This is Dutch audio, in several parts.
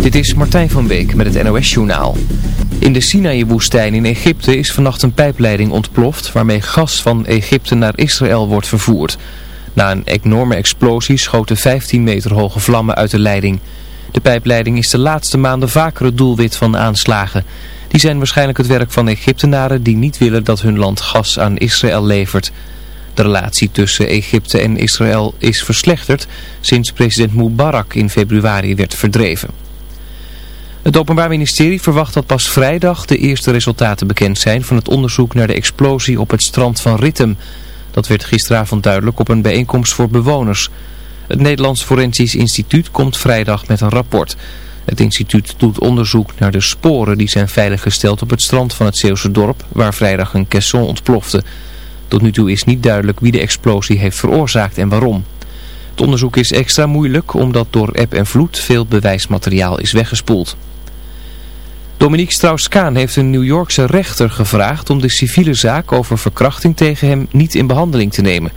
Dit is Martijn van Beek met het NOS-journaal. In de Sinaï-woestijn in Egypte is vannacht een pijpleiding ontploft... waarmee gas van Egypte naar Israël wordt vervoerd. Na een enorme explosie schoten 15 meter hoge vlammen uit de leiding. De pijpleiding is de laatste maanden vaker het doelwit van aanslagen. Die zijn waarschijnlijk het werk van Egyptenaren die niet willen dat hun land gas aan Israël levert... De relatie tussen Egypte en Israël is verslechterd sinds president Mubarak in februari werd verdreven. Het Openbaar Ministerie verwacht dat pas vrijdag de eerste resultaten bekend zijn van het onderzoek naar de explosie op het strand van Rittem. Dat werd gisteravond duidelijk op een bijeenkomst voor bewoners. Het Nederlands Forensisch Instituut komt vrijdag met een rapport. Het instituut doet onderzoek naar de sporen die zijn veiliggesteld op het strand van het Zeeuwse dorp, waar vrijdag een caisson ontplofte. Tot nu toe is niet duidelijk wie de explosie heeft veroorzaakt en waarom. Het onderzoek is extra moeilijk omdat door eb en vloed veel bewijsmateriaal is weggespoeld. Dominique Strauss-Kaan heeft een New Yorkse rechter gevraagd om de civiele zaak over verkrachting tegen hem niet in behandeling te nemen.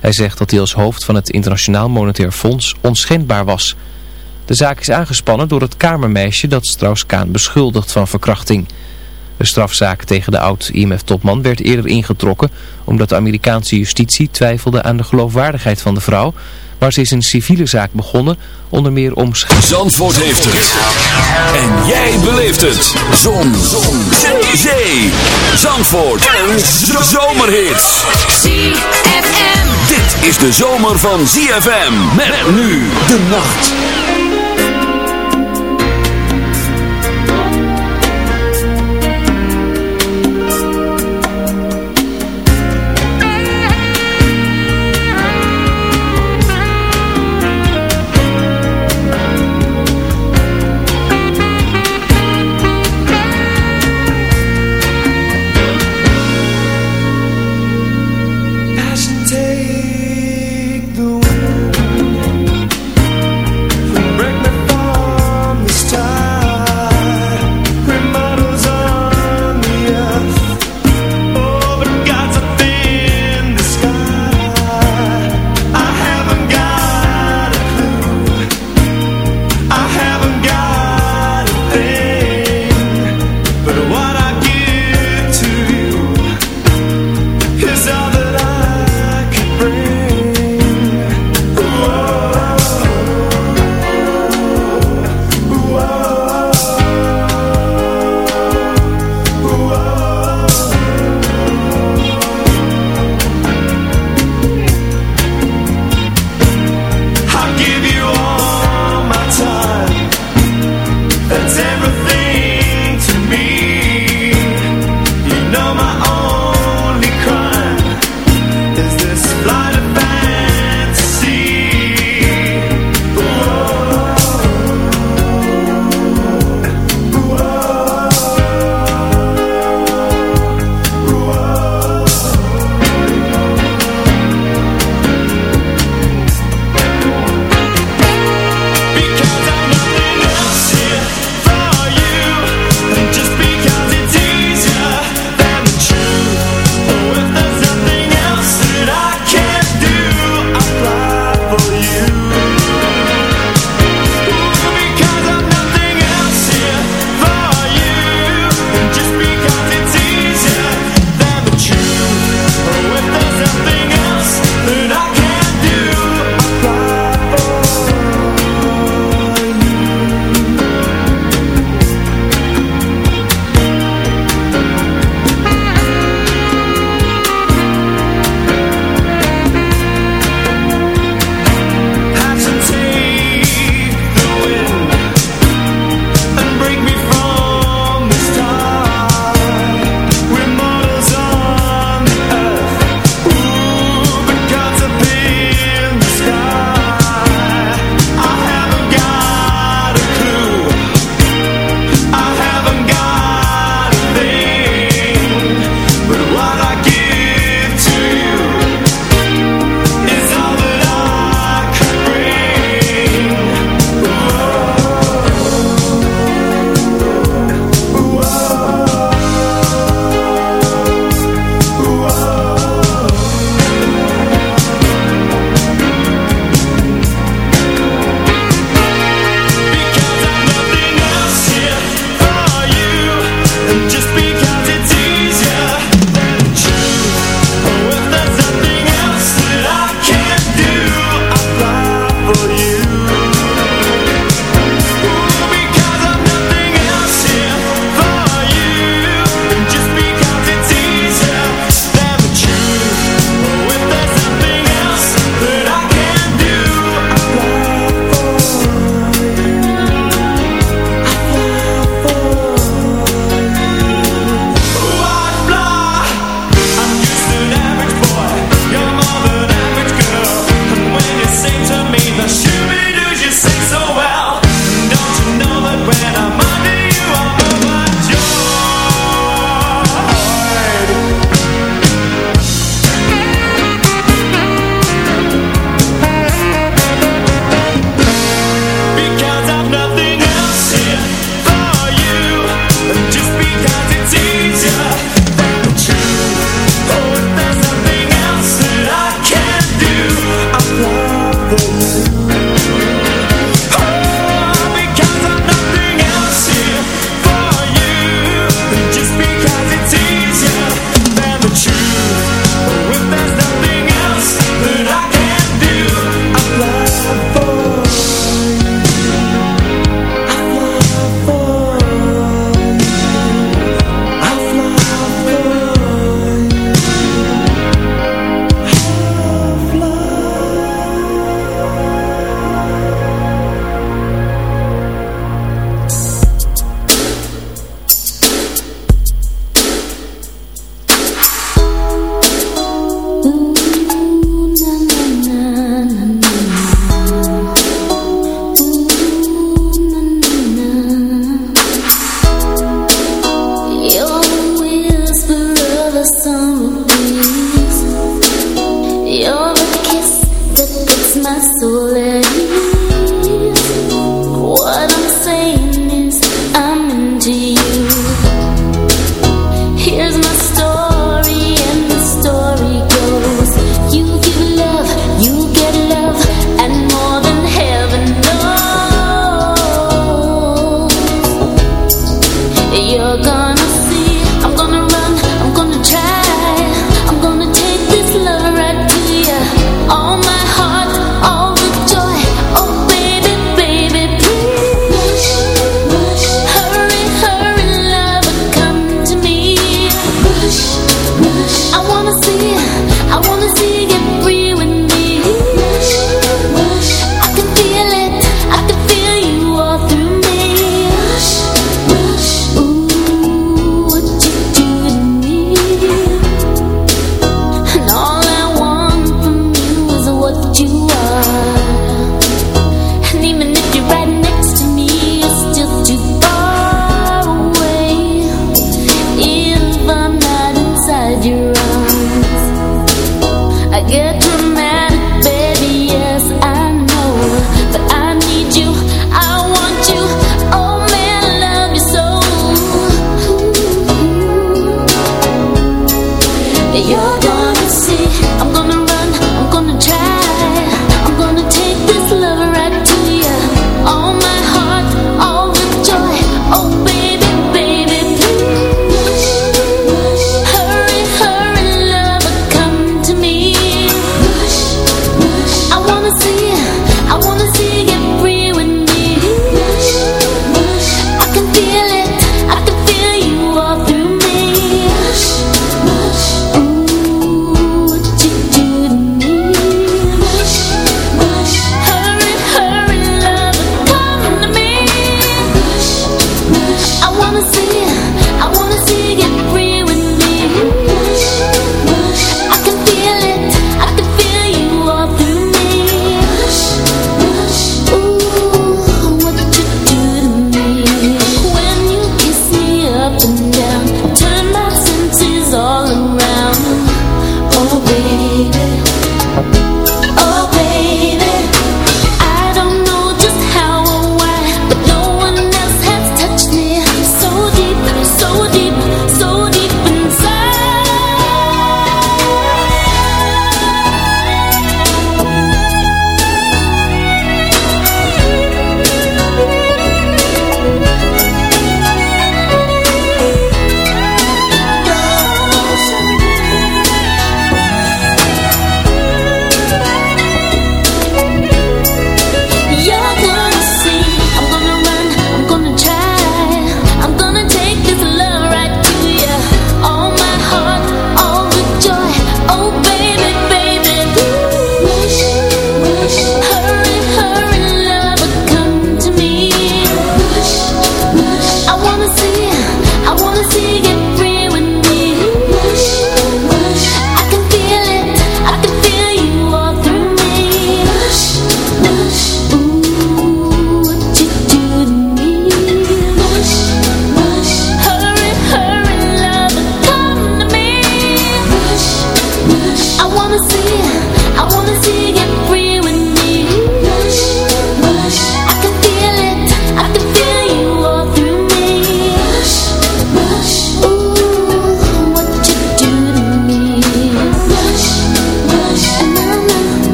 Hij zegt dat hij als hoofd van het Internationaal Monetair Fonds onschendbaar was. De zaak is aangespannen door het kamermeisje dat Strauss-Kaan beschuldigt van verkrachting. De strafzaak tegen de oud-IMF-topman werd eerder ingetrokken omdat de Amerikaanse justitie twijfelde aan de geloofwaardigheid van de vrouw. Maar ze is een civiele zaak begonnen, onder meer om... Zandvoort heeft het. En jij beleeft het. Zon. Zon. Zee. Zee. Zandvoort. En zomerhits. ZFM. Dit is de zomer van ZFM. Met nu de nacht.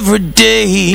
every day.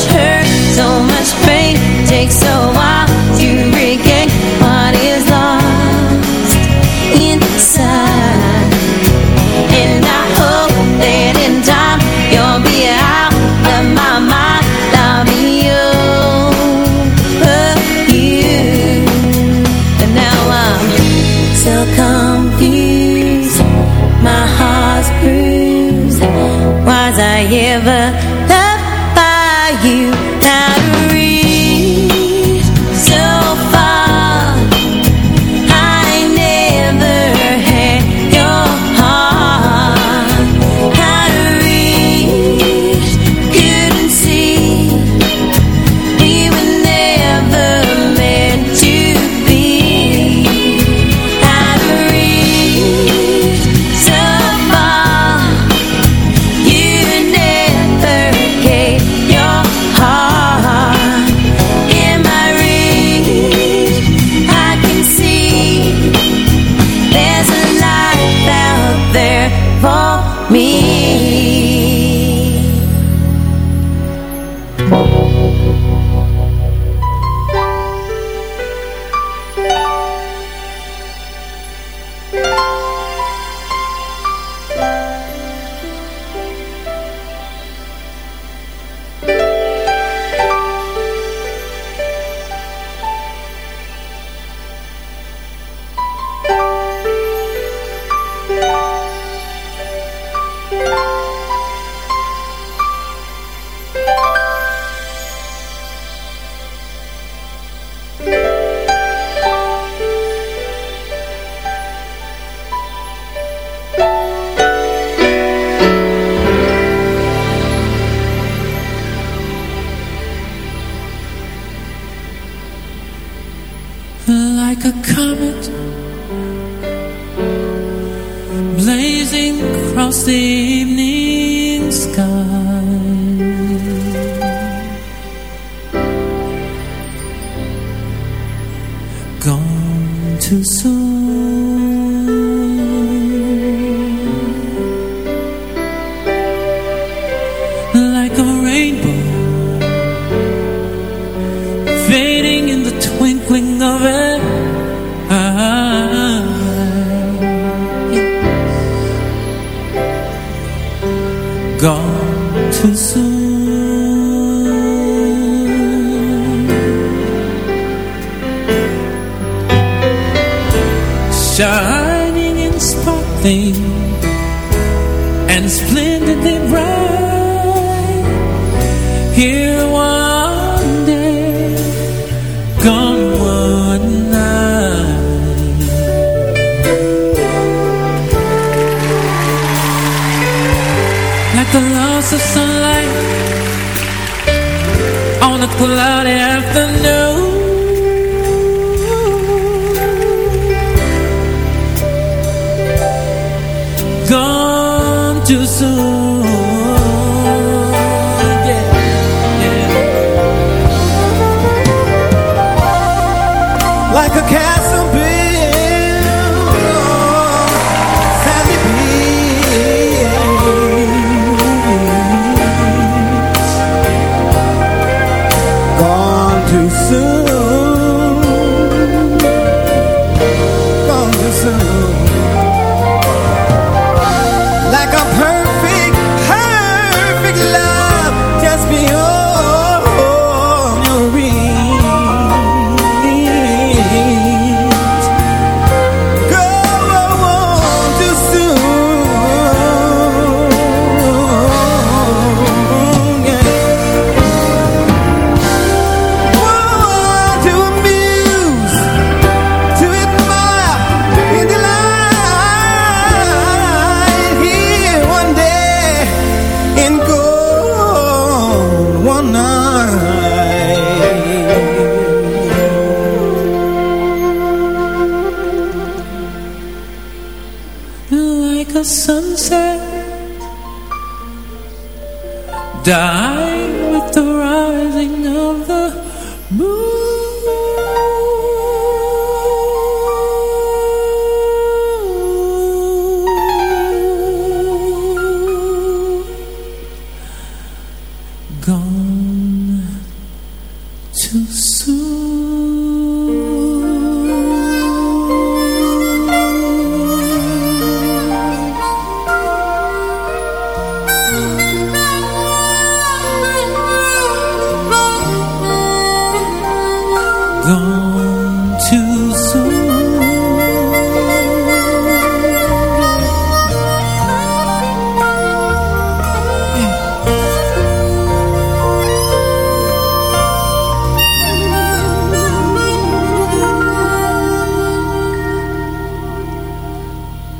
much hurt, so much pain, takes so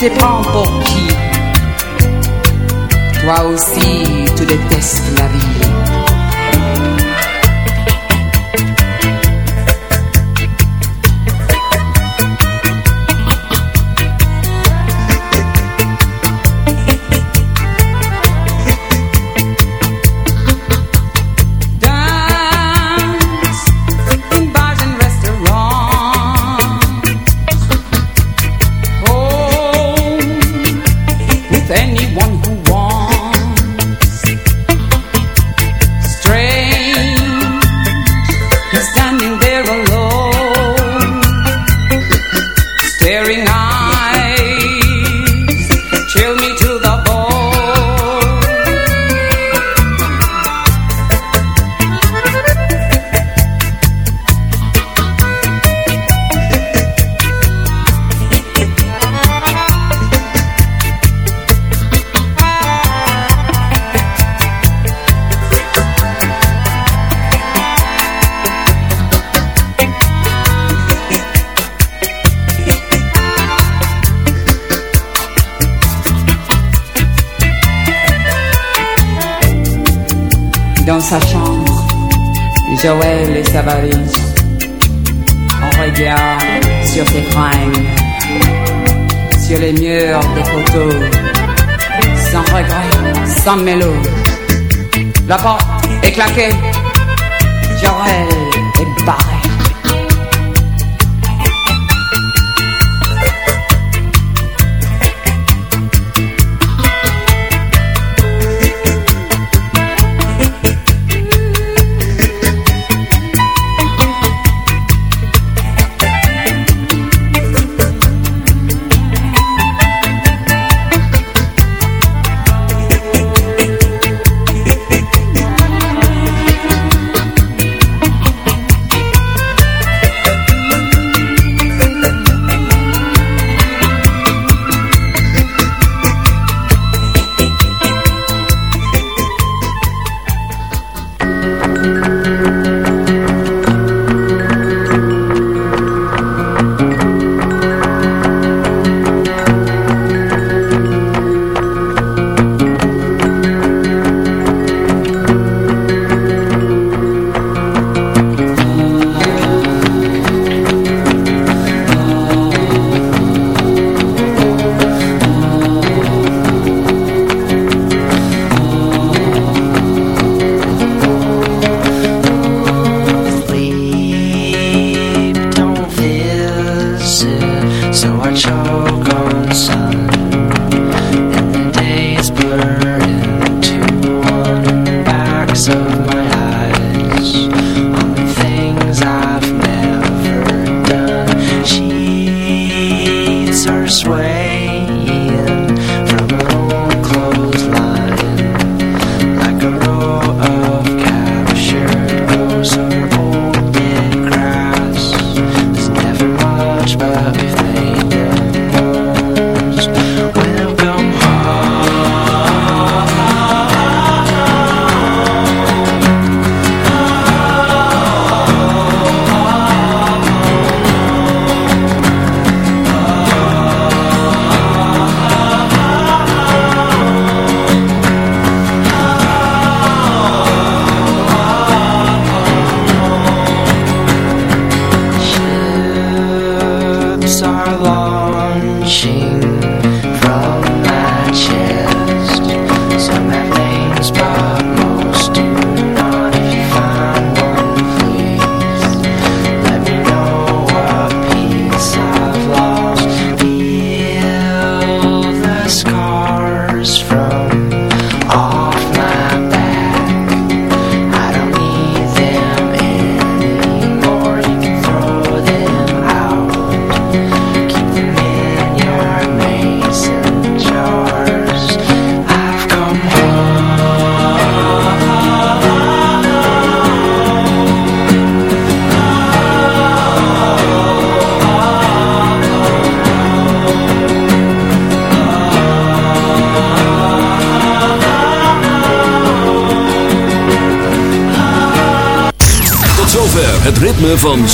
te prends pour qui? Toi aussi, tu détestes la vie. Joël et sa. On regarde sur ses fringues, sur les murs des photos, sans regret, sans mélodie. La porte est claquée, Joël est barré.